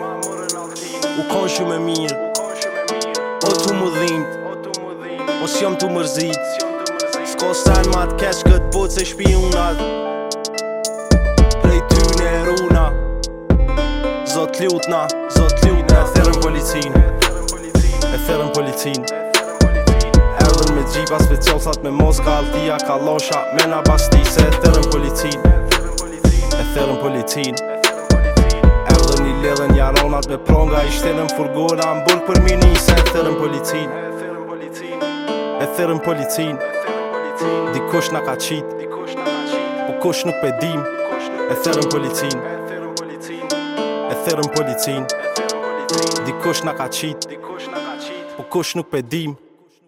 U kon shumë e mirë O tu mu dhimët O si jam tu mërzit S'ko sen ma t'keq n'këtë botë se shpiunat Prej tyne runa Zot lutna Zot lutna E thirrën policinë E thirrën policinë Erdhën me xhipa specialsat me maska Alltia kallasha Me na bastisë E thirrën policinë E thirrën policinë Erdhën i lidhën jaranat me pranga I shtinën n'furgona në burg për m'i nisë E thirrën policinë E thirrën policinë Dikush na ka qit Po kush nuk pe dimë E thirrën policinë E thirrën policinë Dikush na ka qit Po kush nuk pe dimë